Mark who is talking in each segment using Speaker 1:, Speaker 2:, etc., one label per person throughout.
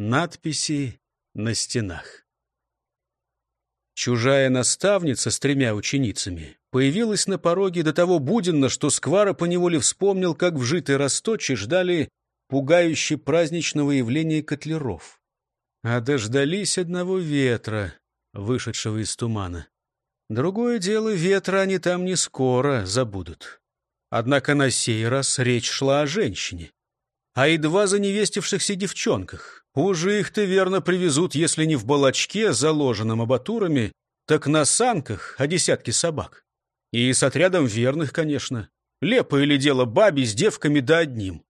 Speaker 1: надписи на стенах. Чужая наставница с тремя ученицами появилась на пороге до того буденно, что Сквара поневоле вспомнил, как в житой Росточи ждали пугающе праздничного явления котлеров. А дождались одного ветра, вышедшего из тумана. Другое дело, ветра они там не скоро забудут. Однако на сей раз речь шла о женщине. А едва заневестившихся девчонках. Уже их-то верно привезут, если не в балачке, заложенном абатурами, так на санках о десятке собак. И с отрядом верных, конечно. Лепо или дело баби с девками да одним.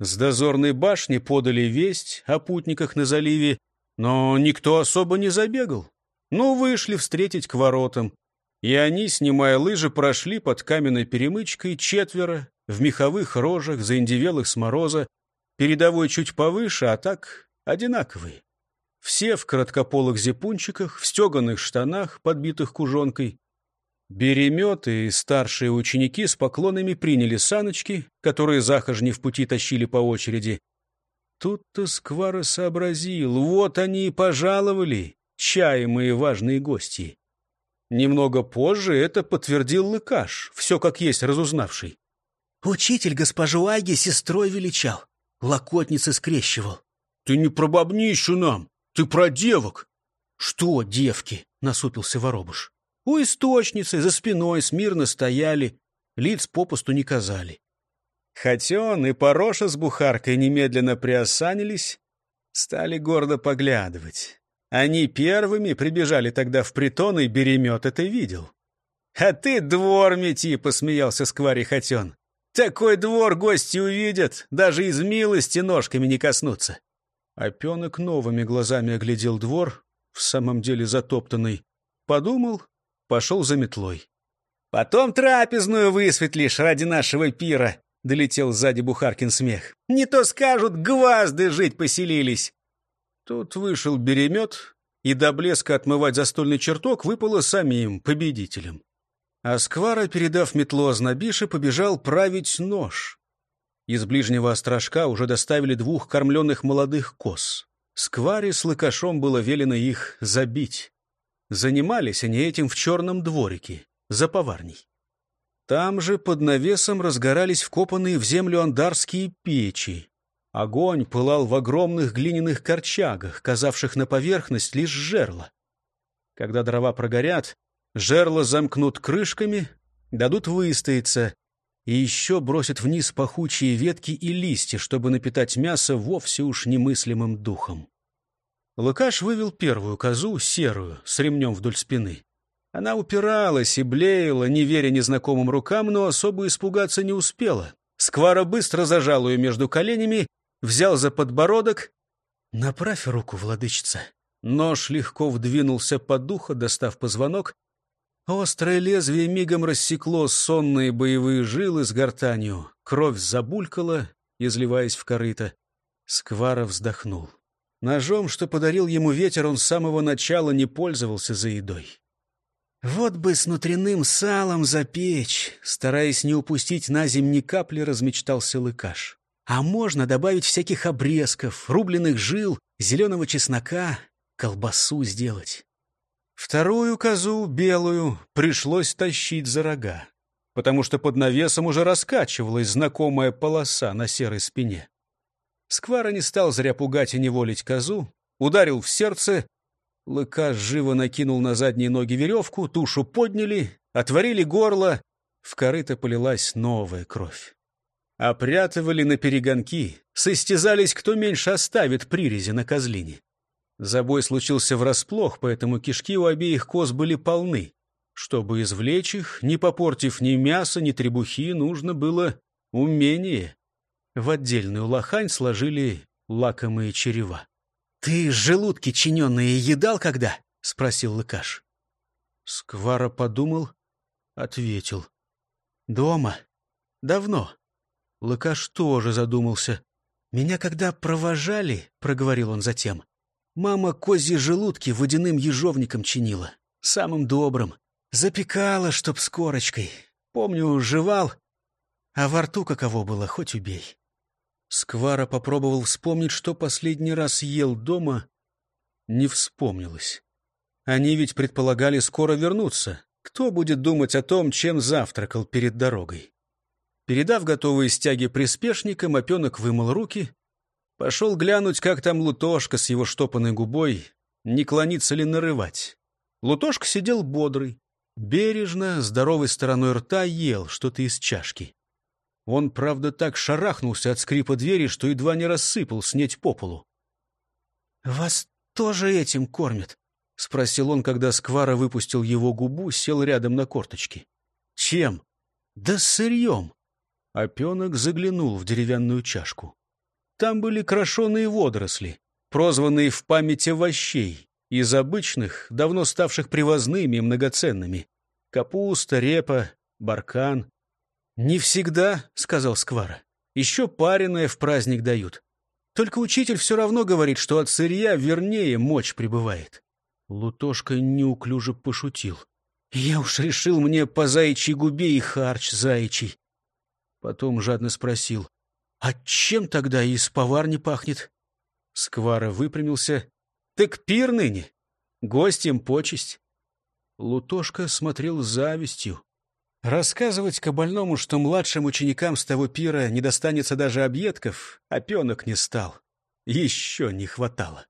Speaker 1: С дозорной башни подали весть о путниках на заливе, но никто особо не забегал. Ну, вышли встретить к воротам. И они, снимая лыжи, прошли под каменной перемычкой четверо, в меховых рожах, заиндевелых с мороза, Передовой чуть повыше, а так одинаковые. Все в короткополых зипунчиках, в стеганых штанах, подбитых кужонкой. Береметы и старшие ученики с поклонами приняли саночки, которые захожни в пути тащили по очереди. Тут-то Сквара сообразил, вот они и пожаловали, чаемые важные гости. Немного позже это подтвердил Лыкаш, все как есть разузнавший.
Speaker 2: «Учитель госпожу Аги сестрой величал локотницы скрещивал.
Speaker 1: — Ты не про бабнищу нам, ты про девок.
Speaker 2: — Что девки? — насупился воробуш. У источницы за спиной смирно стояли, лиц попусту не казали.
Speaker 1: Хотен и Пороша с Бухаркой немедленно приосанились, стали гордо поглядывать. Они первыми прибежали тогда в притон, и Беремет это видел. — А ты двор мети, — посмеялся Сквари Хотен. Такой двор гости увидят, даже из милости ножками не коснутся. Опенок новыми глазами оглядел двор, в самом деле затоптанный. Подумал, пошел за метлой. «Потом трапезную высветлишь ради нашего пира», — долетел сзади Бухаркин смех. «Не то скажут, гвазды жить поселились». Тут вышел беремет, и до блеска отмывать застольный чертог выпало самим победителям. А Сквара, передав метлу Азнабише, побежал править нож. Из ближнего острожка уже доставили двух кормленных молодых коз. Скваре с лыкашом было велено их забить. Занимались они этим в черном дворике, за поварней. Там же под навесом разгорались вкопанные в землю андарские печи. Огонь пылал в огромных глиняных корчагах, казавших на поверхность лишь жерла. Когда дрова прогорят, Жерла замкнут крышками, дадут выстояться, и еще бросят вниз пахучие ветки и листья, чтобы напитать мясо вовсе уж немыслимым духом. Лукаш вывел первую козу, серую, с ремнем вдоль спины. Она упиралась и блеяла, не веря незнакомым рукам, но особо испугаться не успела. Сквара быстро зажал ее между коленями, взял за подбородок. «Направь руку, владычица». Нож легко вдвинулся под ухо, достав позвонок, Острое лезвие мигом рассекло сонные боевые жилы с гортанью. Кровь забулькала, изливаясь в корыто. Сквара вздохнул. Ножом, что подарил ему ветер, он с самого начала не пользовался за едой.
Speaker 2: «Вот бы с внутренним салом запечь!» Стараясь не упустить на зим ни капли, размечтался лыкаш. «А можно добавить всяких обрезков, рубленых жил, зеленого чеснока, колбасу сделать.
Speaker 1: Вторую козу, белую, пришлось тащить за рога, потому что под навесом уже раскачивалась знакомая полоса на серой спине. Сквара не стал зря пугать и неволить козу, ударил в сердце. Лыка живо накинул на задние ноги веревку, тушу подняли, отворили горло. В корыто полилась новая кровь. Опрятывали на перегонки, состязались, кто меньше оставит прирези на козлине. Забой случился врасплох, поэтому кишки у обеих коз были полны. Чтобы извлечь их, не попортив ни мяса, ни требухи, нужно было умение. В отдельную лохань сложили лакомые черева.
Speaker 2: — Ты желудки чиненные едал когда? — спросил Лыкаш.
Speaker 1: Сквара подумал, ответил.
Speaker 2: — Дома. Давно.
Speaker 1: Лыкаш тоже задумался.
Speaker 2: — Меня когда провожали, — проговорил он затем, Мама козьи желудки водяным ежовником чинила, самым добрым. Запекала, чтоб с корочкой. Помню, жевал, а во рту каково было, хоть убей. Сквара попробовал вспомнить, что последний раз ел дома. Не вспомнилось. Они ведь предполагали скоро вернуться. Кто будет думать о том, чем завтракал перед дорогой? Передав готовые стяги приспешникам, опенок вымыл руки. Пошел глянуть, как там Лутошка с его штопанной губой, не клонится ли нарывать. Лутошка сидел бодрый, бережно, здоровой стороной рта ел что-то из чашки. Он, правда, так шарахнулся от скрипа двери, что едва не рассыпал снеть по полу. — Вас тоже этим кормят? — спросил он, когда Сквара выпустил его губу, сел рядом на корточки. — Чем? — Да сырьем. Опенок заглянул в деревянную чашку. Там были крошеные водоросли, прозванные в памяти овощей, из обычных, давно ставших привозными и многоценными. Капуста, репа, баркан. «Не всегда», — сказал Сквара. «Еще пареное в праздник дают. Только учитель все равно говорит, что от сырья вернее мочь прибывает». Лутошка неуклюже пошутил. «Я уж решил мне по заячьей губе и харч заячий». Потом жадно спросил. «А чем тогда из поварни пахнет?» Сквара выпрямился. «Так пир ныне. Гостям почесть». Лутошка смотрел с завистью. Рассказывать кабальному, что младшим ученикам с того пира не достанется даже объедков, опенок не стал. Еще не хватало.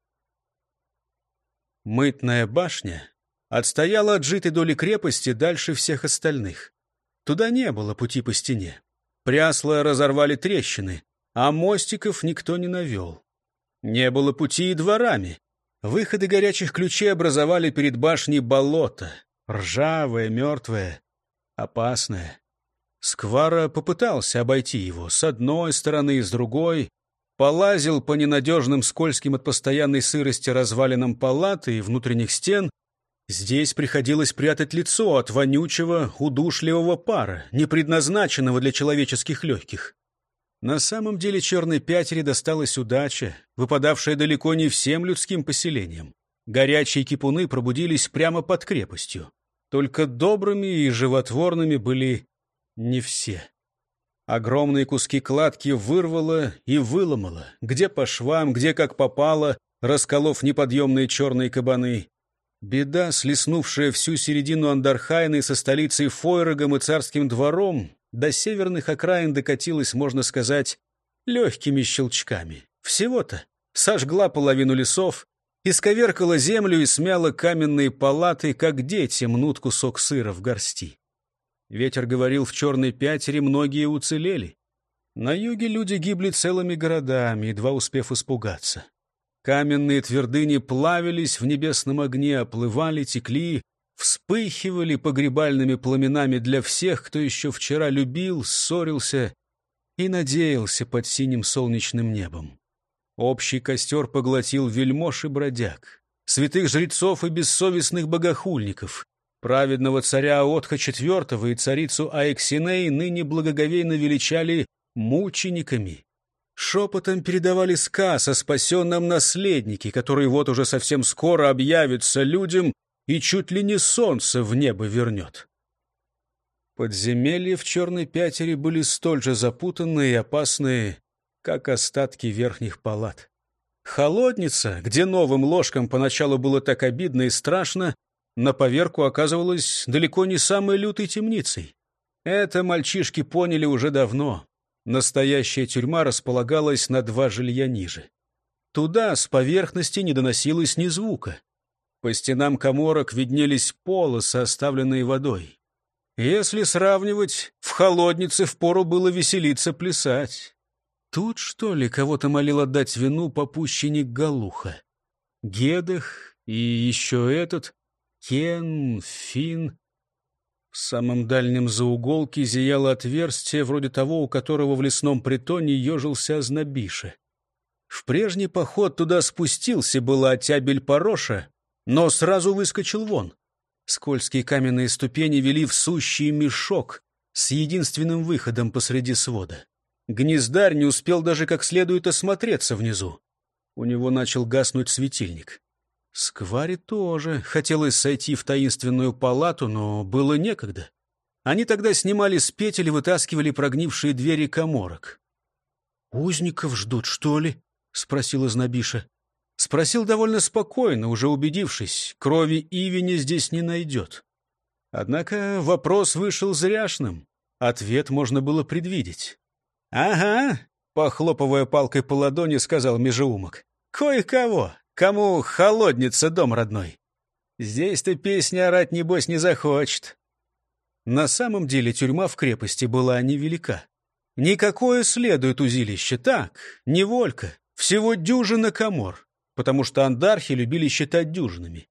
Speaker 2: Мытная башня отстояла от житой доли крепости дальше всех остальных. Туда не было пути по стене. Прясла разорвали трещины, а мостиков никто не навел. Не было пути и дворами. Выходы горячих ключей образовали перед башней болото, ржавое, мертвое, опасное. Сквара попытался обойти его с одной стороны и с другой, полазил по ненадежным скользким от постоянной сырости развалинам палаты и внутренних стен. Здесь приходилось прятать лицо от вонючего, удушливого пара, не предназначенного для человеческих легких. На самом деле черной пятере досталась удача, выпадавшая далеко не всем людским поселениям. Горячие кипуны пробудились прямо под крепостью. Только добрыми и животворными были не все. Огромные куски кладки вырвало и выломало, где по швам, где как попало, расколов неподъемные черные кабаны. Беда, слеснувшая всю середину Андархайны со столицей Фойрогом и царским двором, до северных окраин докатилась, можно сказать, легкими щелчками. Всего-то сожгла половину лесов, исковеркала землю и смяла каменные палаты, как дети мнут кусок сыра в горсти. Ветер говорил, в черной пятере многие уцелели. На юге люди гибли целыми городами, едва успев испугаться. Каменные твердыни плавились в небесном огне, оплывали, текли, вспыхивали погребальными пламенами для всех, кто еще вчера любил, ссорился и надеялся под синим солнечным небом. Общий костер поглотил вельмож и бродяг, святых жрецов и бессовестных богохульников. Праведного царя Отха IV и царицу Аэксиней ныне благоговейно величали мучениками. Шепотом передавали сказ о спасенном наследнике, который вот уже совсем скоро объявится людям и чуть ли не солнце в небо вернет. Подземелья в черной пятере были столь же запутанные и опасные, как остатки верхних палат. Холодница, где новым ложкам поначалу было так обидно и страшно, на поверку оказывалась далеко не самой лютой темницей. Это мальчишки поняли уже давно. Настоящая тюрьма располагалась на два жилья ниже. Туда с поверхности не доносилось ни звука. По стенам коморок виднелись полосы, оставленные водой. Если сравнивать, в холоднице впору было веселиться плясать. Тут, что ли, кого-то молил отдать вину попущенник Галуха? Гедах и еще этот, Кен, Фин. В самом дальнем зауголке зияло отверстие, вроде того, у которого в лесном притоне ежился Ознобиша. В прежний поход туда спустился была оттябель Пороша, но сразу выскочил вон. Скользкие каменные ступени вели в сущий мешок с единственным выходом посреди свода. Гнездарь не успел даже как следует осмотреться внизу. У него начал гаснуть светильник. Скваре тоже хотелось сойти в таинственную палату, но было некогда. Они тогда снимали с петель и вытаскивали прогнившие двери коморок. «Узников ждут, что ли?» — спросила Знобиша. Спросил довольно спокойно, уже убедившись, крови Ивини здесь не найдет. Однако вопрос вышел зряшным. Ответ можно было предвидеть. «Ага», — похлопывая палкой по ладони, сказал Межеумок. «Кое-кого, кому холодница дом родной. Здесь-то песня орать, небось, не захочет». На самом деле тюрьма в крепости была невелика. Никакое следует узилище, так, неволька, всего дюжина комор, потому что андархи любили считать дюжинами.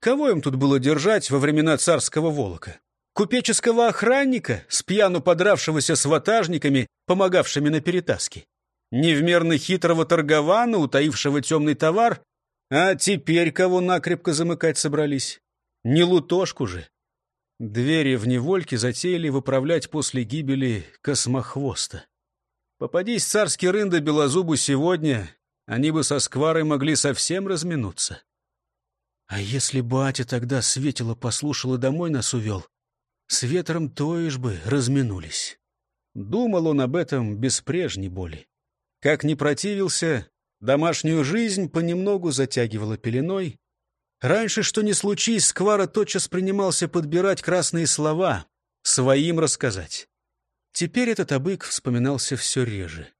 Speaker 2: Кого им тут было держать во времена царского волока? Купеческого охранника, с пьяну подравшегося с ватажниками, помогавшими на перетаске? Невмерно хитрого торгована, утаившего темный товар? А теперь кого накрепко замыкать собрались? Не лутошку же. Двери в невольке затеяли выправлять после гибели космохвоста. Попадись царский рында Белозубу сегодня, они бы со скварой могли совсем разминуться. А если батя тогда светило послушал и домой нас увел, с ветром тоишь бы разминулись. Думал он об этом без прежней боли. Как ни противился, домашнюю жизнь понемногу затягивала пеленой. Раньше, что ни случись, Сквара тотчас принимался подбирать красные слова, своим рассказать. Теперь этот обык вспоминался все реже.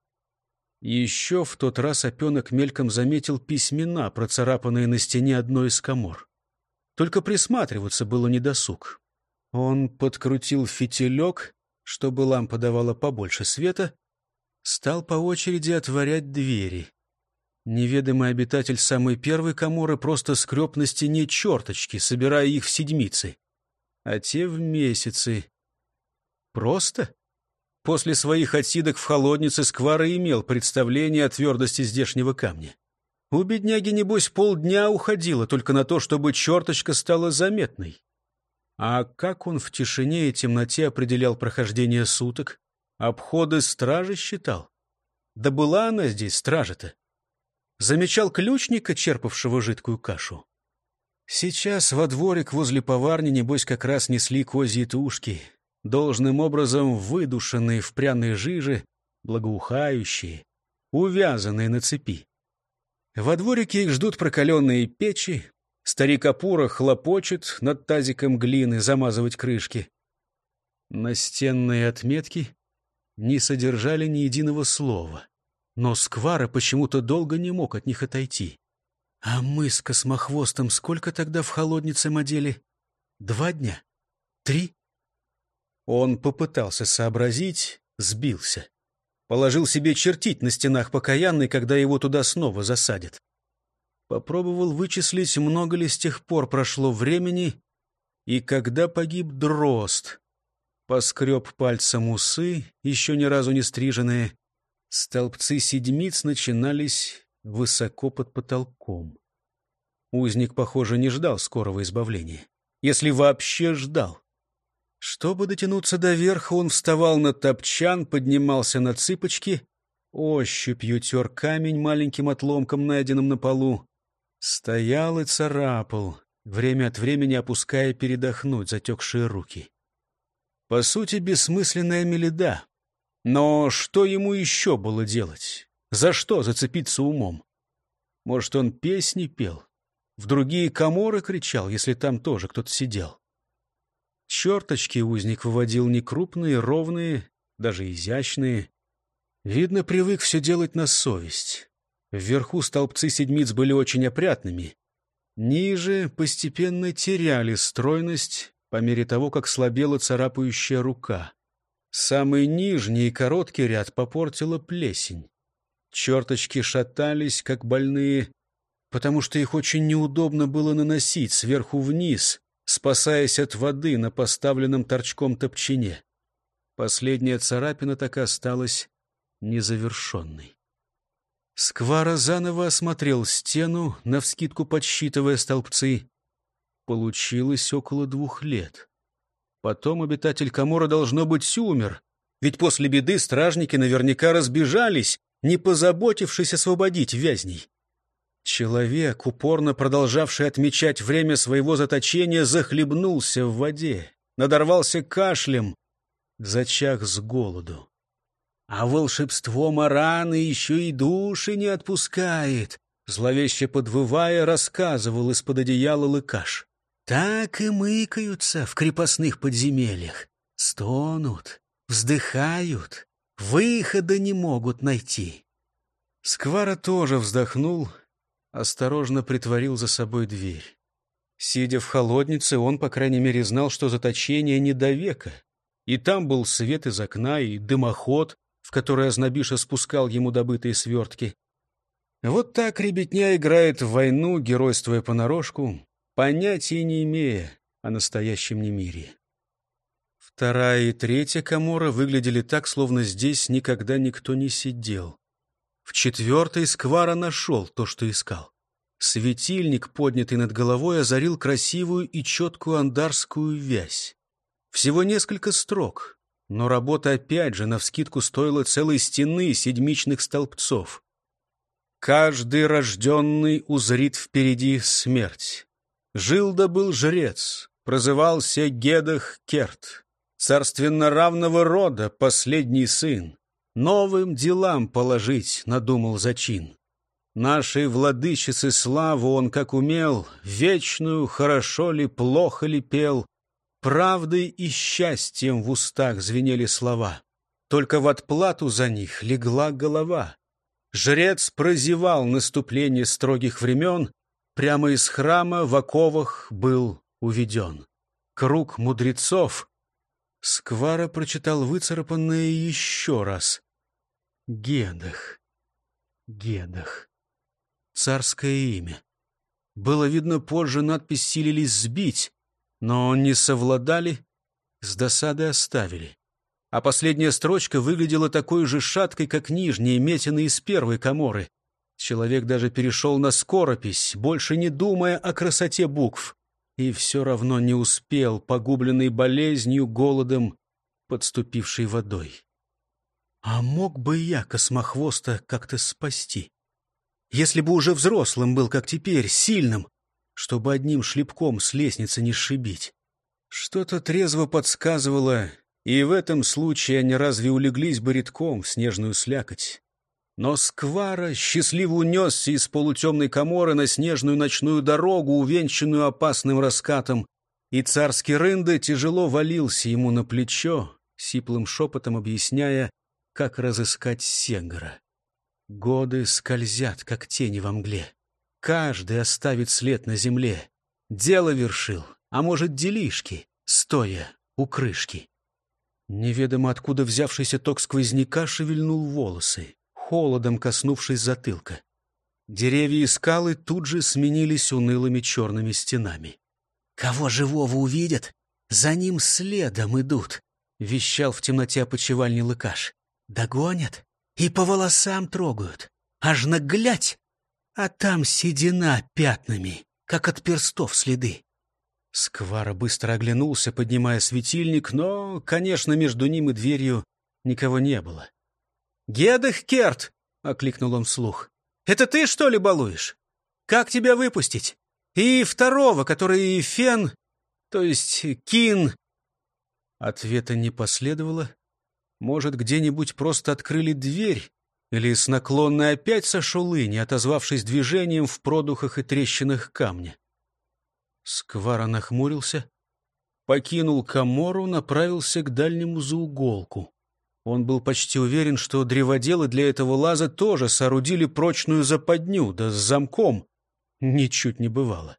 Speaker 2: Еще в тот раз опенок мельком заметил письмена, процарапанные на стене одной из комор. Только присматриваться было недосуг. Он подкрутил фитилек, чтобы лампа давала побольше света, стал по очереди отворять двери. Неведомый обитатель самой первой коморы просто скреб на стене черточки, собирая их в седмицы, а те в месяцы. Просто? После своих отсидок в холоднице Сквара имел представление о твердости здешнего камня. У бедняги, небось, полдня уходило только на то, чтобы черточка стала заметной. А как он в тишине и темноте определял прохождение суток? Обходы стражи считал? Да была она здесь, стража-то. Замечал ключника, черпавшего жидкую кашу. Сейчас во дворик возле поварни, небось, как раз несли козьи тушки, должным образом выдушенные в пряной жиже, благоухающие, увязанные на цепи. Во дворике их ждут прокаленные печи, Старик Апура хлопочет над тазиком глины замазывать крышки. Настенные отметки не содержали ни единого слова, но Сквара почему-то долго не мог от них отойти. А мы с космохвостом сколько тогда в холоднице модели? Два дня? Три? Он попытался сообразить, сбился. Положил себе чертить на стенах покаянный, когда его туда снова засадят. Попробовал вычислить, много ли с тех пор прошло времени и когда погиб дрозд. Поскреб пальцем усы, еще ни разу не стриженные. Столбцы седмиц начинались высоко под потолком. Узник, похоже, не ждал скорого избавления. Если вообще ждал. Чтобы дотянуться до верха, он вставал на топчан, поднимался на цыпочки, ощупью тер камень маленьким отломком, найденным на полу. Стоял и царапал, время от времени опуская передохнуть затекшие руки. По сути, бессмысленная меледа. Но что ему еще было делать? За что зацепиться умом? Может, он песни пел? В другие коморы кричал, если там тоже кто-то сидел? Черточки узник выводил не крупные, ровные, даже изящные. Видно, привык все делать на совесть. Вверху столбцы седмиц были очень опрятными. Ниже постепенно теряли стройность по мере того, как слабела царапающая рука. Самый нижний и короткий ряд попортила плесень. Черточки шатались, как больные, потому что их очень неудобно было наносить сверху вниз, спасаясь от воды на поставленном торчком топчине. Последняя царапина так и осталась незавершенной. Сквара заново осмотрел стену, навскидку подсчитывая столбцы. Получилось около двух лет. Потом обитатель Камора, должно быть, умер, ведь после беды стражники наверняка разбежались, не позаботившись освободить вязней. Человек, упорно продолжавший отмечать время своего заточения, захлебнулся в воде, надорвался кашлем, зачах с голоду. А волшебство Мараны еще и души не отпускает, зловеще подвывая, рассказывал из-под одеяла лыкаш. Так и мыкаются в крепостных подземельях, стонут, вздыхают, выхода не могут найти. Сквара тоже вздохнул, осторожно притворил за собой дверь. Сидя в холоднице, он, по крайней мере, знал, что заточение не до века. И там был свет из окна, и дымоход, в который Азнабиша спускал ему добытые свертки. Вот так ребятня играет в войну, геройствуя понарошку, понятия не имея о настоящем немирии. Вторая и третья комора выглядели так, словно здесь никогда никто не сидел. В четвертой Сквара нашел то, что искал. Светильник, поднятый над головой, озарил красивую и четкую андарскую вязь. Всего несколько строк, но работа опять же навскидку стоила целой стены седьмичных столбцов. Каждый рожденный узрит впереди смерть. Жил да был жрец, прозывался Гедах Керт, царственно равного рода, последний сын. Новым делам положить надумал зачин. Нашей владычицы славу он как умел, Вечную хорошо ли, плохо ли пел, Правдой и счастьем в устах звенели слова. Только в отплату за них легла голова. Жрец прозевал наступление строгих времен, Прямо из храма в оковах был уведен. Круг мудрецов. Сквара прочитал выцарапанное еще раз. Гедах. Гедах. Царское имя. Было видно, позже надпись силились сбить, но не совладали, с досады оставили. А последняя строчка выглядела такой же шаткой, как нижние, метины из первой коморы. Человек даже перешел на скоропись, больше не думая о красоте букв. И все равно не успел, погубленный болезнью, голодом, подступившей водой. А мог бы я космохвоста как-то спасти? Если бы уже взрослым был, как теперь, сильным, чтобы одним шлепком с лестницы не сшибить. Что-то трезво подсказывало, и в этом случае они разве улеглись бы редком в снежную слякоть. Но Сквара счастливо унесся из полутемной коморы на снежную ночную дорогу, увенчанную опасным раскатом, и царский рында тяжело валился ему на плечо, сиплым шепотом объясняя, как разыскать Сегара. Годы скользят, как тени во мгле. Каждый оставит след на земле. Дело вершил, а может, делишки, стоя у крышки. Неведомо откуда взявшийся ток сквозняка шевельнул волосы, холодом коснувшись затылка. Деревья и скалы тут же сменились унылыми черными стенами. «Кого живого увидят, за ним следом идут», — вещал в темноте опочивальни лыкаш. «Догонят, и по волосам трогают. Аж наглядь, а там седина пятнами, как от перстов следы. Сквара быстро оглянулся, поднимая светильник, но, конечно, между ним и дверью никого не было. «Гедах Керт!» — окликнул он вслух. «Это ты, что ли, балуешь? Как тебя выпустить? И второго, который Фен, то есть Кин...» Ответа не последовало. Может, где-нибудь просто открыли дверь, или с наклонной опять сошел и, не отозвавшись движением в продухах и трещинах камня. Сквара нахмурился, покинул комору, направился к дальнему зауголку. Он был почти уверен, что древоделы для этого лаза тоже соорудили прочную западню, да с замком. Ничуть не бывало.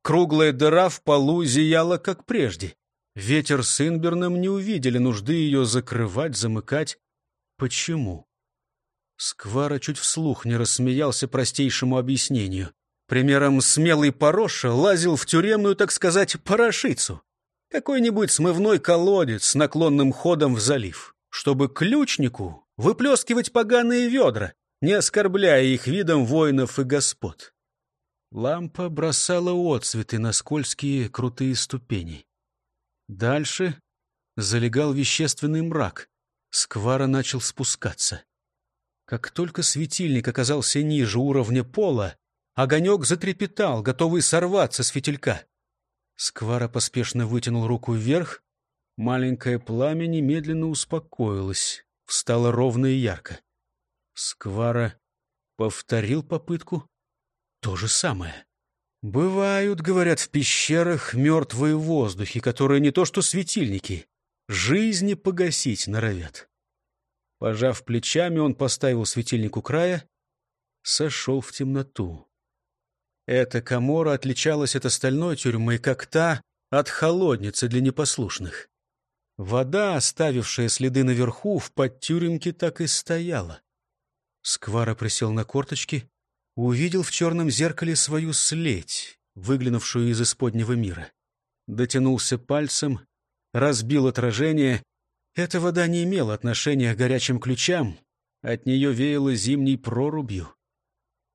Speaker 2: Круглая дыра в полу зияла, как прежде. Ветер с Инберном не увидели нужды ее закрывать, замыкать. Почему? Сквара чуть вслух не рассмеялся простейшему объяснению. Примером смелый Пороша лазил в тюремную, так сказать, порошицу. Какой-нибудь смывной колодец с наклонным ходом в залив, чтобы ключнику выплескивать поганые ведра, не оскорбляя их видом воинов и господ. Лампа бросала отцветы на скользкие крутые ступени. Дальше залегал вещественный мрак. Сквара начал спускаться. Как только светильник оказался ниже уровня пола, огонек затрепетал, готовый сорваться с фитилька. Сквара поспешно вытянул руку вверх. Маленькое пламя немедленно успокоилось. встало ровно и ярко. Сквара повторил попытку. То же самое. Бывают, говорят, в пещерах мертвые воздухи, которые не то что светильники, жизни погасить норовят. Пожав плечами, он поставил светильник у края, сошел в темноту. Эта комора отличалась от остальной тюрьмы, как та от холодницы для непослушных. Вода, оставившая следы наверху, в подтюремке так и стояла. Сквара присел на корточки, увидел в черном зеркале свою следь, выглянувшую из исподнего мира. Дотянулся пальцем, разбил отражение. Эта вода не имела отношения к горячим ключам, от нее веяло зимней прорубью.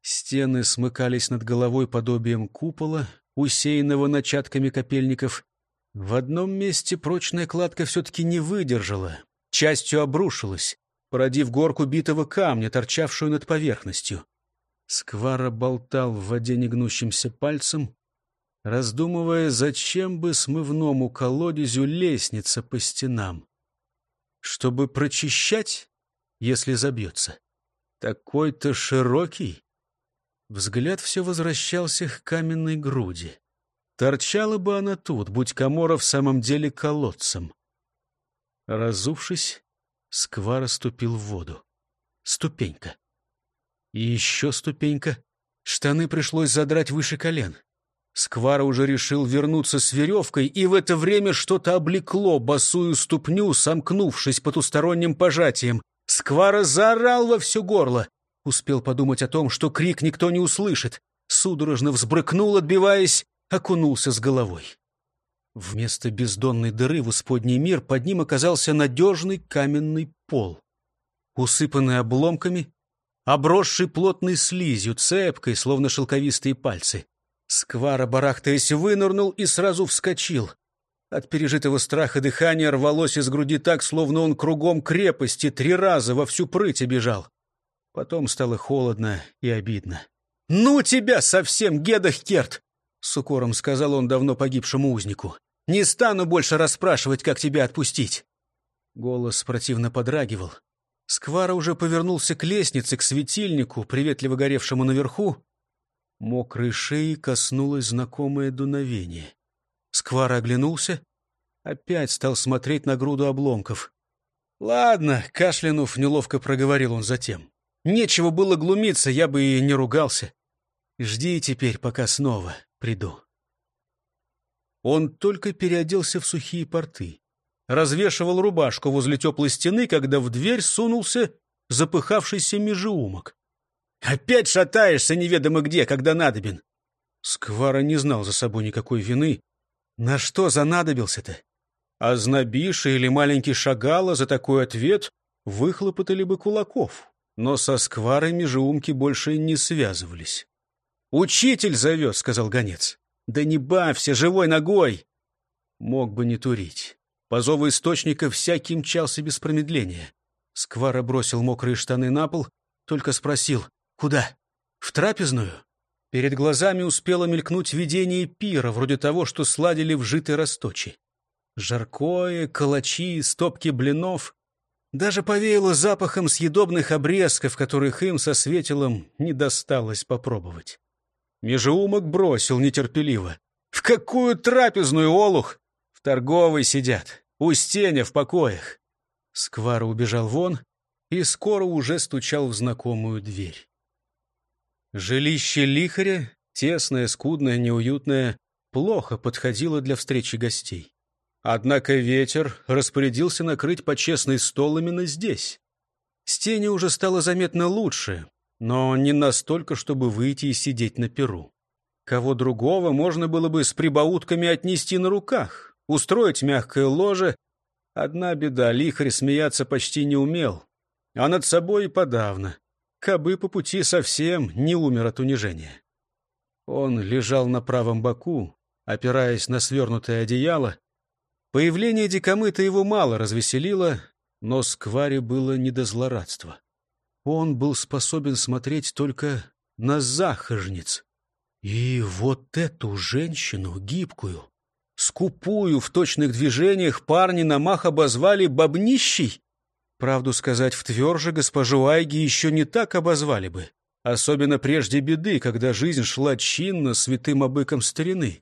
Speaker 2: Стены смыкались над головой подобием купола, усеянного начатками копельников. В одном месте прочная кладка все-таки не выдержала, частью обрушилась, породив горку битого камня, торчавшую над поверхностью. Сквара болтал в воде негнущимся пальцем, раздумывая, зачем бы смывному колодезю лестница по стенам. Чтобы прочищать, если забьется. Такой-то широкий. Взгляд все возвращался к каменной груди. Торчала бы она тут, будь Камора в самом деле колодцем. Разувшись, Сквара ступил в воду. Ступенька. И еще ступенька. Штаны пришлось задрать выше колен. Сквара уже решил вернуться с веревкой, и в это время что-то облекло босую ступню, сомкнувшись потусторонним пожатием. Сквара заорал во все горло. Успел подумать о том, что крик никто не услышит. Судорожно взбрыкнул, отбиваясь, окунулся с головой. Вместо бездонной дыры в исподний мир под ним оказался надежный каменный пол. Усыпанный обломками, обросший плотной слизью, цепкой, словно шелковистые пальцы. Сквара, барахтаясь, вынырнул и сразу вскочил. От пережитого страха дыхание рвалось из груди так, словно он кругом крепости три раза во всю прыть обежал. Потом стало холодно и обидно. «Ну тебя совсем, Гедах Керт!» — с укором сказал он давно погибшему узнику. «Не стану больше расспрашивать, как тебя отпустить!» Голос противно подрагивал. Сквара уже повернулся к лестнице, к светильнику, приветливо горевшему наверху. Мокрой шеи коснулось знакомое дуновение. Сквара оглянулся, опять стал смотреть на груду обломков. «Ладно», — кашлянув, неловко проговорил он затем. Нечего было глумиться, я бы и не ругался. Жди теперь, пока снова приду. Он только переоделся в сухие порты. Развешивал рубашку возле теплой стены, когда в дверь сунулся запыхавшийся межеумок. «Опять шатаешься неведомо где, когда надобен!» Сквара не знал за собой никакой вины. На что занадобился-то? А знобиша или маленький шагала за такой ответ выхлопотали бы кулаков но со скварами жеумки больше не связывались. «Учитель зовет», — сказал гонец. «Да не бавься, живой ногой!» Мог бы не турить. По зову источника всякий мчался без промедления. Сквара бросил мокрые штаны на пол, только спросил «Куда?» «В трапезную?» Перед глазами успело мелькнуть видение пира, вроде того, что сладили в житой расточи. Жаркое, калачи, стопки блинов. Даже повеяло запахом съедобных обрезков, которых им со светилом не досталось попробовать. Межеумок бросил нетерпеливо. «В какую трапезную, Олух?» «В торговой сидят, у стеня в покоях». Сквара убежал вон и скоро уже стучал в знакомую дверь. Жилище лихаря, тесное, скудное, неуютное, плохо подходило для встречи гостей. Однако ветер распорядился накрыть почестный стол именно здесь. Стене уже стало заметно лучше, но не настолько, чтобы выйти и сидеть на перу. Кого другого можно было бы с прибаутками отнести на руках, устроить мягкое ложе. Одна беда, лихарь смеяться почти не умел, а над собой и подавно. Кабы по пути совсем не умер от унижения. Он лежал на правом боку, опираясь на свернутое одеяло, Появление дикомыта его мало развеселило, но Скваре было не до злорадства. Он был способен смотреть только на захожниц. И вот эту женщину, гибкую, скупую в точных движениях, парни на мах обозвали бабнищей.
Speaker 1: Правду сказать, в тверже госпожу Айги еще не так обозвали бы. Особенно прежде беды, когда жизнь шла чинно святым обыком старины.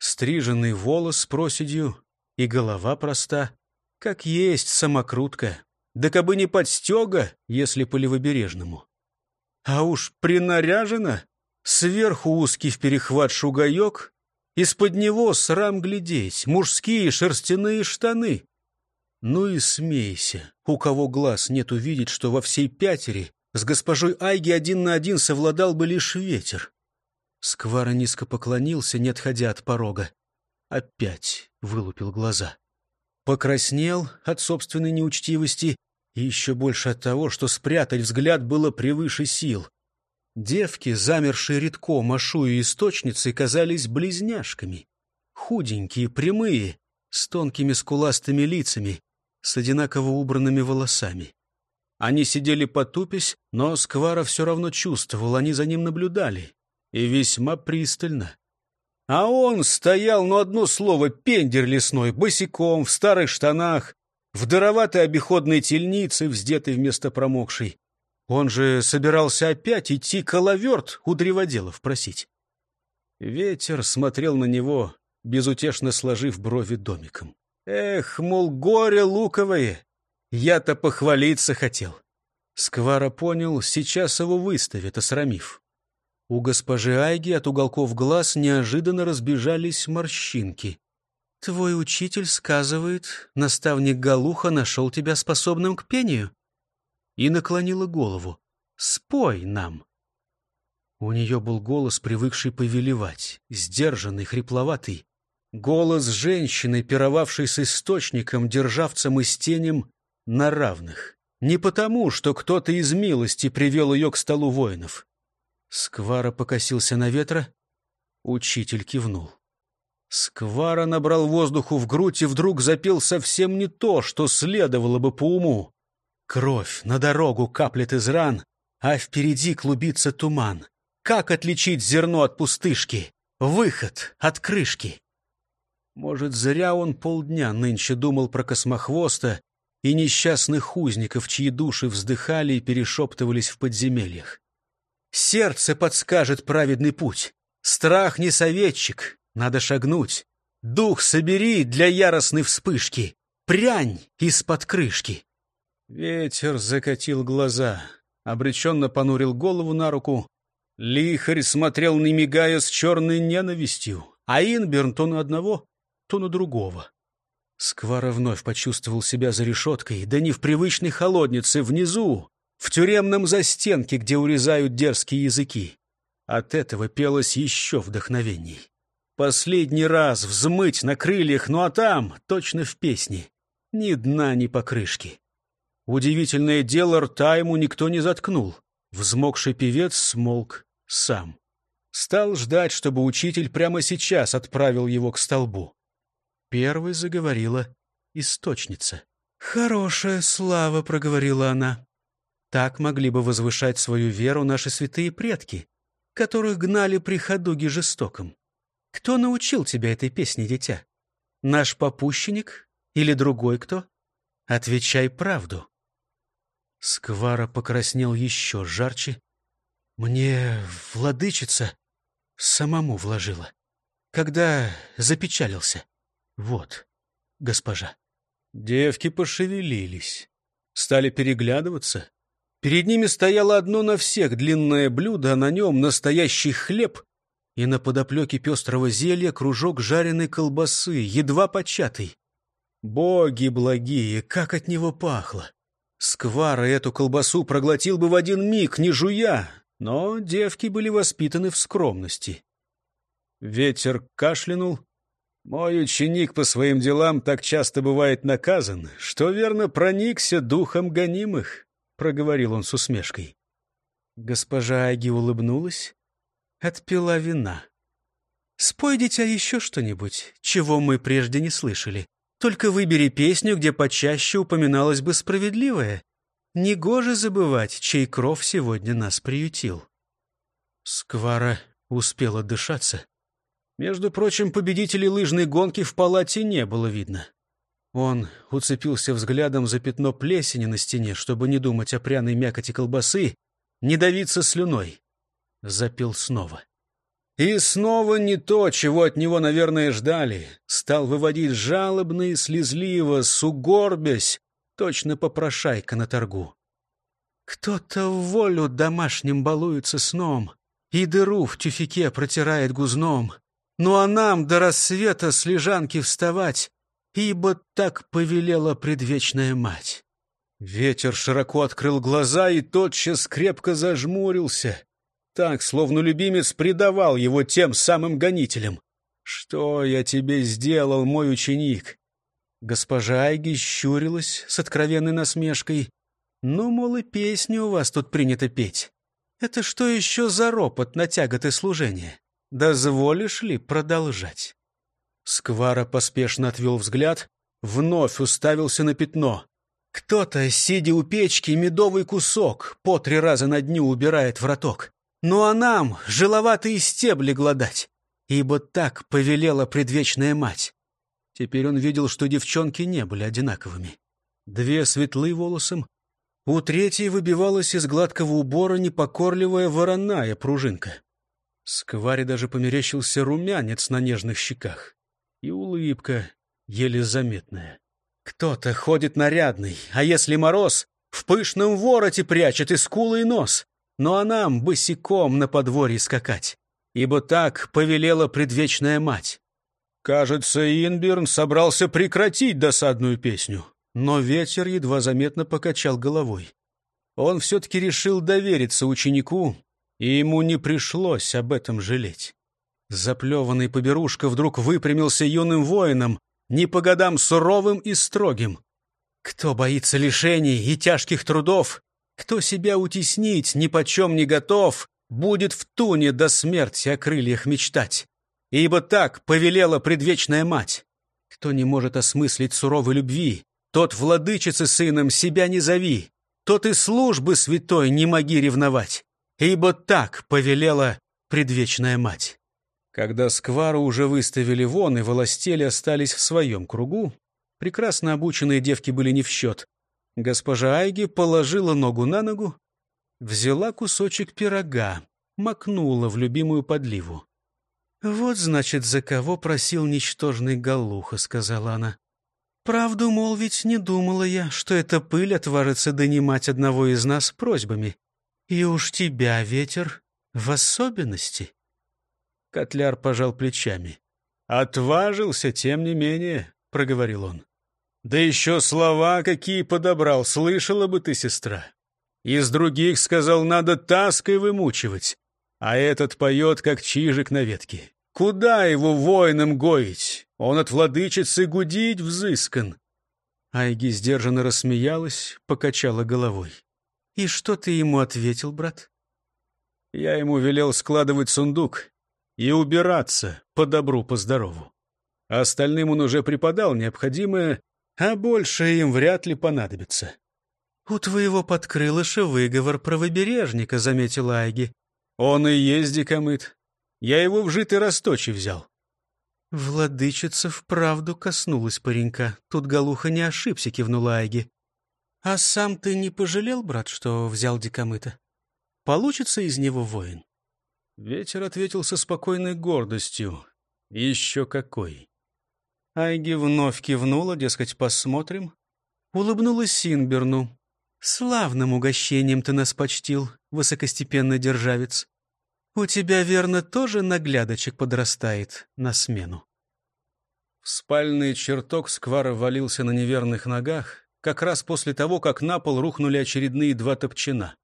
Speaker 1: Стриженный волос с проседью и голова проста, как есть самокрутка, да кабы не подстега, если по левобережному. А уж принаряжена, сверху узкий в перехват шугаек, из-под него срам глядеть, мужские шерстяные штаны. Ну и смейся, у кого глаз нет увидеть, что во всей пятере с госпожой Айги один на один совладал бы лишь ветер. Сквара низко поклонился, не отходя от порога. Опять вылупил глаза. Покраснел от собственной неучтивости и еще больше от того, что спрятать взгляд было превыше сил. Девки, замершие редко, машую источницей, казались близняшками. Худенькие, прямые, с тонкими скуластыми лицами, с одинаково убранными волосами. Они сидели потупясь, но Сквара все равно чувствовал, они за ним наблюдали. И весьма пристально. А он стоял, ну одно слово, пендер лесной, босиком, в старых штанах, в дыроватой обиходной тельнице, вздетой вместо промокшей. Он же собирался опять идти коловерт у древоделов просить. Ветер смотрел на него, безутешно сложив брови домиком. Эх, мол, горе луковое! Я-то похвалиться хотел. Сквара понял, сейчас его выставят, осрамив. У госпожи Айги от уголков глаз неожиданно разбежались морщинки. «Твой учитель сказывает, наставник Галуха нашел тебя способным к пению?» И наклонила голову. «Спой нам!» У нее был голос, привыкший повелевать, сдержанный, хрипловатый. Голос женщины, пировавшей с источником, державцем и стенем, на равных. Не потому, что кто-то из милости привел ее к столу воинов. Сквара покосился на ветра. Учитель кивнул. Сквара набрал воздуху в грудь и вдруг запел совсем не то, что следовало бы по уму. Кровь на дорогу каплет из ран, а впереди клубится туман. Как отличить зерно от пустышки? Выход от крышки. Может, зря он полдня нынче думал про космохвоста и несчастных узников, чьи души вздыхали и перешептывались в подземельях. Сердце подскажет праведный путь. Страх не советчик, надо шагнуть. Дух собери для яростной вспышки. Прянь из-под крышки. Ветер закатил глаза, обреченно понурил голову на руку. Лихарь смотрел, не мигая, с черной ненавистью, а Инберн то на одного, то на другого. Сквара вновь почувствовал себя за решеткой, да не в привычной холоднице, внизу, в тюремном застенке, где урезают дерзкие языки. От этого пелось еще вдохновений. Последний раз взмыть на крыльях, ну а там, точно в песне, ни дна, ни покрышки. Удивительное дело, рта ему никто не заткнул. Взмокший певец смолк сам. Стал ждать, чтобы учитель прямо сейчас отправил его к столбу. Первой заговорила источница. «Хорошая слава», — проговорила она. «Так могли бы возвышать свою веру наши святые предки, которых гнали при ходуге жестоком. Кто научил тебя этой песне, дитя? Наш попущенник или другой кто? Отвечай правду». Сквара покраснел еще жарче. «Мне владычица самому вложила, когда запечалился». Вот, госпожа. Девки пошевелились, стали переглядываться. Перед ними стояло одно на всех длинное блюдо, а на нем настоящий хлеб и на подоплеке пестрого зелья кружок жареной колбасы, едва початый. Боги благие, как от него пахло! Сквара эту колбасу проглотил бы в один миг, не жуя, но девки были воспитаны в скромности. Ветер кашлянул, мой ученик по своим делам так часто бывает наказан, что верно проникся духом гонимых, — проговорил он с усмешкой. Госпожа Аги улыбнулась, отпила вина. — Спой, дитя, еще что-нибудь, чего мы прежде не слышали. Только выбери песню, где почаще упоминалось бы справедливое. Негоже забывать, чей кров сегодня нас приютил. Сквара успела дышаться. Между прочим, победителей лыжной гонки в палате не было видно.
Speaker 2: Он уцепился взглядом за пятно плесени на стене, чтобы не думать о пряной мякоти колбасы, не давиться слюной. Запил снова. И снова не то, чего от него, наверное, ждали. Стал выводить жалобно и слезливо, сугорбясь, точно попрошайка на торгу. Кто-то в волю домашним балуется сном и дыру в тюфике протирает гузном. Ну а нам до рассвета с лежанки вставать, ибо так повелела предвечная мать. Ветер широко открыл глаза и тотчас крепко зажмурился, так, словно любимец предавал его тем самым гонителям. «Что я тебе сделал, мой ученик?» Госпожа Айги щурилась с откровенной насмешкой. «Ну, мол, и песню у вас тут принято петь. Это что еще за ропот на тяготы служения? Дозволишь ли продолжать?» Сквара поспешно отвел взгляд, вновь уставился на пятно. Кто-то, сидя у печки, медовый кусок по три раза на дню убирает в роток. Ну а нам жиловатые стебли гладать, ибо так повелела предвечная мать. Теперь он видел, что девчонки не были одинаковыми. Две светлы волосом, у третьей выбивалась из гладкого убора непокорливая вороная пружинка. Скваре даже померещился румянец на нежных щеках и улыбка, еле заметная. Кто-то ходит нарядный, а если мороз, в пышном вороте прячет и скулы, и нос. Ну а нам босиком на подворье скакать, ибо так повелела предвечная мать. Кажется, Инберн собрался прекратить досадную песню, но ветер едва заметно покачал головой. Он все-таки решил довериться ученику, и ему не пришлось об этом жалеть. Заплеванный поберушка вдруг выпрямился юным воином, не по годам суровым и строгим. Кто боится лишений и тяжких трудов, кто себя утеснить ни почем не готов, будет в туне до смерти о крыльях мечтать. Ибо так повелела предвечная мать. Кто не может осмыслить суровой любви, тот владычицы сыном себя не зови, тот и службы святой не моги ревновать. Ибо так повелела предвечная мать. Когда сквару уже выставили вон, и волостели остались в своем кругу, прекрасно обученные девки были не в счет. Госпожа Айги положила ногу на ногу, взяла кусочек пирога, макнула в любимую подливу. «Вот, значит, за кого просил ничтожный Галуха», — сказала она. «Правду, мол, ведь не думала я, что эта пыль отважится донимать одного из нас просьбами. И уж тебя, ветер, в особенности». Котляр пожал плечами. «Отважился, тем не менее», — проговорил он. «Да еще слова какие подобрал, слышала бы ты, сестра. Из других сказал, надо таской вымучивать, а этот поет, как чижик на ветке. Куда его воинам гоить? Он от владычицы гудить взыскан». Айги сдержанно рассмеялась, покачала головой. «И что ты ему ответил, брат?» Я ему велел складывать сундук, и убираться по добру, по здорову. Остальным он уже преподал необходимое, а больше им вряд ли понадобится. — У твоего подкрылыша выговор про выбережника, — заметил Айги. — Он и есть дикомыт. Я его в житый расточи взял. Владычица вправду коснулась паренька. Тут Галуха не ошибся, кивнула Айги. — А сам ты не пожалел, брат, что взял дикомыта? Получится из него воин? Ветер ответил со спокойной гордостью. Еще какой. Айги вновь кивнула, дескать, посмотрим. Улыбнулась Синберну. «Славным угощением ты нас почтил, высокостепенный державец. У тебя, верно, тоже наглядочек подрастает на смену». В спальный чертог Сквара валился на неверных ногах, как раз после того, как на пол рухнули очередные два топчина.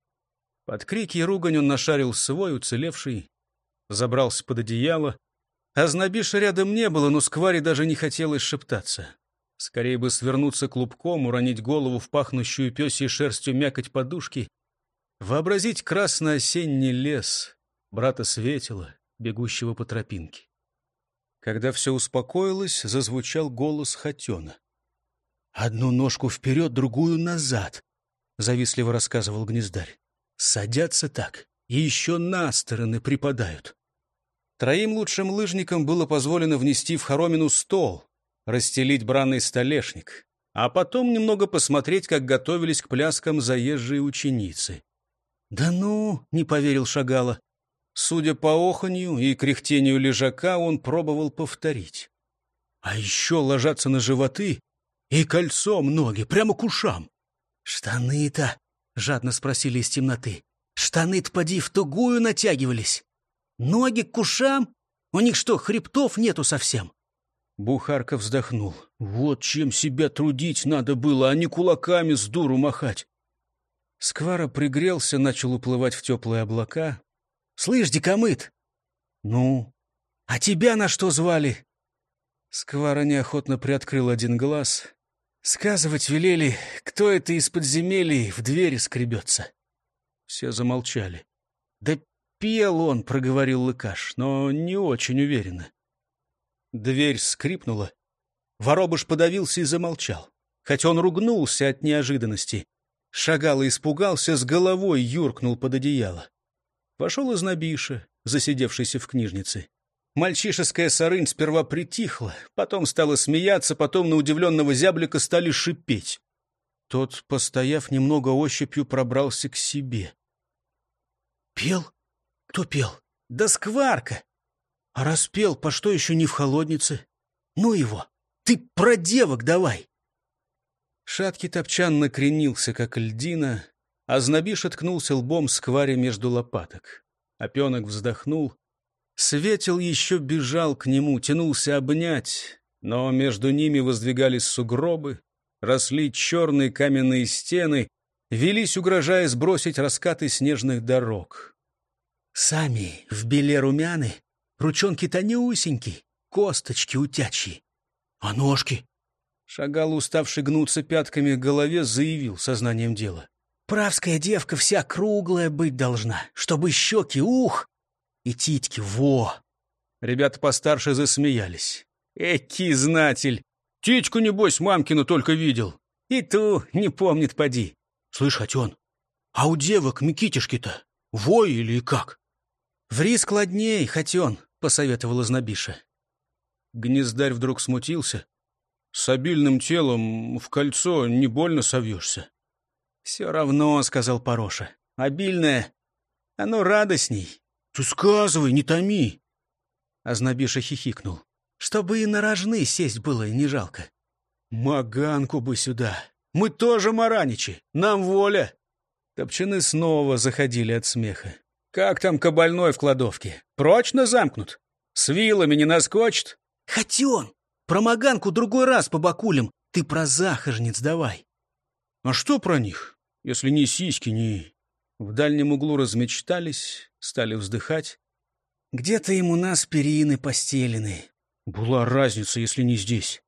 Speaker 2: Под крики и ругань он нашарил свой, уцелевший, забрался под одеяло. А знобиша рядом не было, но скваре даже не хотелось шептаться. Скорее бы свернуться клубком, уронить голову в пахнущую пёсьей шерстью мякоть подушки, вообразить красный осенний лес, брата Светила, бегущего по тропинке. Когда все успокоилось, зазвучал голос Хотена. «Одну ножку вперед, другую назад», — завистливо рассказывал гнездарь. Садятся так и еще на стороны припадают. Троим лучшим лыжникам было позволено внести в хоромину стол,
Speaker 1: расстелить бранный столешник, а потом немного посмотреть, как готовились к пляскам заезжие ученицы.
Speaker 2: «Да ну!» — не поверил Шагала.
Speaker 1: Судя по оханью и кряхтению лежака, он пробовал повторить.
Speaker 2: А еще ложатся на животы и кольцом ноги, прямо к ушам. «Штаны-то?» — жадно спросили из темноты. «Штаны-то, поди, в тугую натягивались. Ноги к ушам? У них что, хребтов нету совсем?»
Speaker 1: Бухарка вздохнул. «Вот чем себя трудить надо было, а не кулаками с дуру махать». Сквара пригрелся, начал уплывать в теплые облака.
Speaker 2: «Слышь, дикомыт!»
Speaker 1: «Ну?»
Speaker 2: «А тебя на что звали?»
Speaker 1: Сквара неохотно приоткрыл один глаз. Сказывать велели, кто это из подземелий в двери скребется. Все замолчали. «Да пел он», — проговорил Лыкаш, но не очень уверенно. Дверь скрипнула. Воробыш подавился и замолчал. Хотя он ругнулся от неожиданности. Шагал и испугался, с головой юркнул под одеяло. Вошел из набиша, засидевшийся в книжнице. Мальчишеская сарынь сперва притихла, потом стала смеяться, потом на удивленного зяблика стали шипеть. Тот, постояв немного ощупью, пробрался к себе.
Speaker 2: «Пел? Кто пел?»
Speaker 1: «Да скварка!»
Speaker 2: «А распел, по что еще не в холоднице? Ну его! Ты про девок давай!»
Speaker 1: Шаткий топчан накренился, как льдина, а знобиш откнулся лбом скваре между лопаток. Опенок вздохнул, Светил еще бежал к нему, тянулся обнять, но между ними воздвигались сугробы, росли черные каменные стены, велись, угрожая сбросить раскаты снежных дорог.
Speaker 2: Сами в беле румяны, ручонки тонюсенькие, косточки утячьи. А ножки?
Speaker 1: Шагал, уставший гнуться пятками к голове, заявил сознанием дела.
Speaker 2: Правская девка вся круглая быть должна, чтобы щеки, ух, и титьки, во!»
Speaker 1: Ребята постарше засмеялись. «Эки знатель! Титьку, небось, мамкину только видел. И ту не помнит, поди».
Speaker 2: «Слышь, Хотен, а у девок Микитишки-то вой или как?»
Speaker 1: «Ври складней, Хотен», — посоветовала Знобиша. Гнездарь вдруг смутился. «С обильным телом в кольцо не больно совьешься». «Все равно», — сказал Пороша. «Обильное, оно радостней.
Speaker 2: «Ты сказывай, не томи!»
Speaker 1: Азнабиша хихикнул.
Speaker 2: «Чтобы и на рожны сесть было не жалко».
Speaker 1: «Маганку бы сюда! Мы тоже мараничи! Нам воля!» Топчаны снова заходили от смеха. «Как там кабальной в кладовке? Прочно замкнут? С вилами не наскочит?»
Speaker 2: «Хотен! Про Маганку другой раз по бакулям. Ты про захожниц давай!»
Speaker 1: «А что про них, если ни сиськи, ни...» В дальнем углу размечтались, стали вздыхать.
Speaker 2: «Где-то им у нас перины постелены».
Speaker 1: «Была разница, если не здесь».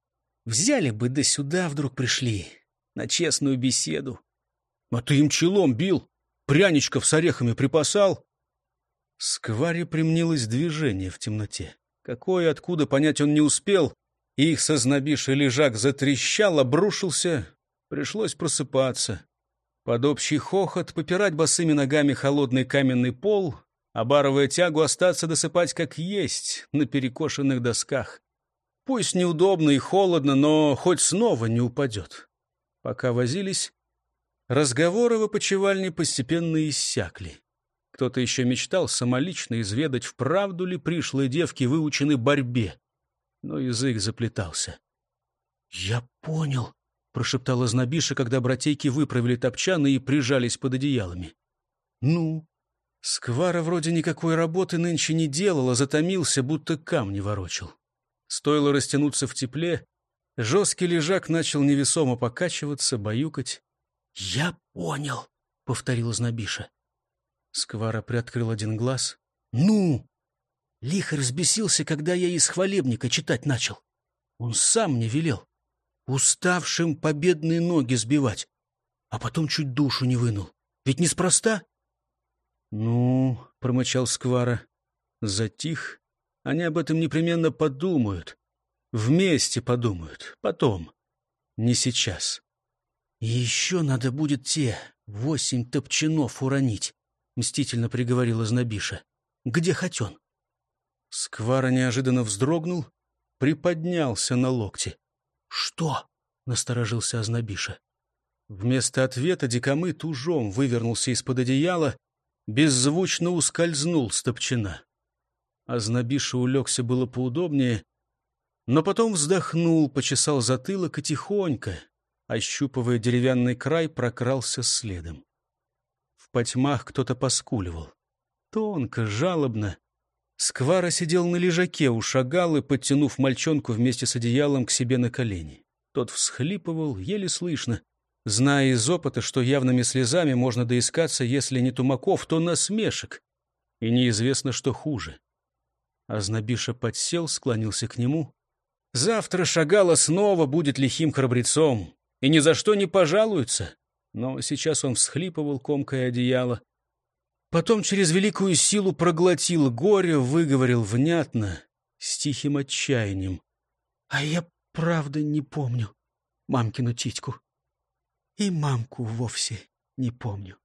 Speaker 2: «Взяли бы, да сюда вдруг пришли. На честную беседу».
Speaker 1: «А ты им челом бил? Пряничков с орехами припасал?» Скваре примнилось движение в темноте. Какое, откуда, понять он не успел. Их сознобивший лежак затрещал, обрушился. Пришлось просыпаться. Под общий хохот попирать босыми ногами холодный каменный пол, а баровая тягу остаться досыпать как есть на перекошенных досках. Пусть неудобно и холодно, но хоть снова не упадет. Пока возились, разговоры в опочивальне постепенно иссякли. Кто-то еще мечтал самолично изведать, вправду ли пришлые девки выучены борьбе, но язык заплетался.
Speaker 2: — Я понял, прошептала Знобиша, когда братейки выправили топчаны и прижались под одеялами.
Speaker 1: «Ну?» Сквара вроде никакой работы нынче не делал, затомился, будто камни ворочил. Стоило растянуться в тепле, жесткий лежак начал невесомо покачиваться, баюкать.
Speaker 2: «Я понял», — повторила Знобиша.
Speaker 1: Сквара приоткрыл один глаз.
Speaker 2: «Ну!» Лихо разбесился, когда я из хвалебника читать начал. Он сам мне велел уставшим победные ноги сбивать, а потом чуть душу не вынул. Ведь неспроста.
Speaker 1: — Ну, — промычал Сквара, — затих. Они об этом непременно подумают. Вместе подумают. Потом. Не сейчас.
Speaker 2: — И еще надо будет те восемь топчанов уронить, — мстительно приговорила Знобиша. — Где хоть он?
Speaker 1: Сквара неожиданно вздрогнул, приподнялся на локте.
Speaker 2: «Что?» — насторожился Ознобиша.
Speaker 1: Вместо ответа дикомы тужом вывернулся из-под одеяла, беззвучно ускользнул с топчина. Ознобиша улегся было поудобнее, но потом вздохнул, почесал затылок и тихонько, ощупывая деревянный край, прокрался следом. В потьмах кто-то поскуливал. Тонко, жалобно. Сквара сидел на лежаке, ушагал и, подтянув мальчонку вместе с одеялом к себе на колени. Тот всхлипывал, еле слышно, зная из опыта, что явными слезами можно доискаться, если не тумаков, то насмешек. И неизвестно, что хуже. Азнабиша подсел, склонился к нему. Завтра Шагала снова будет лихим храбрецом и ни за что не пожалуется. Но сейчас он всхлипывал, комкое одеяло. Потом через великую силу проглотил горе, выговорил внятно, с тихим отчаянием.
Speaker 2: А я правда не помню мамкину титьку. И мамку вовсе не помню.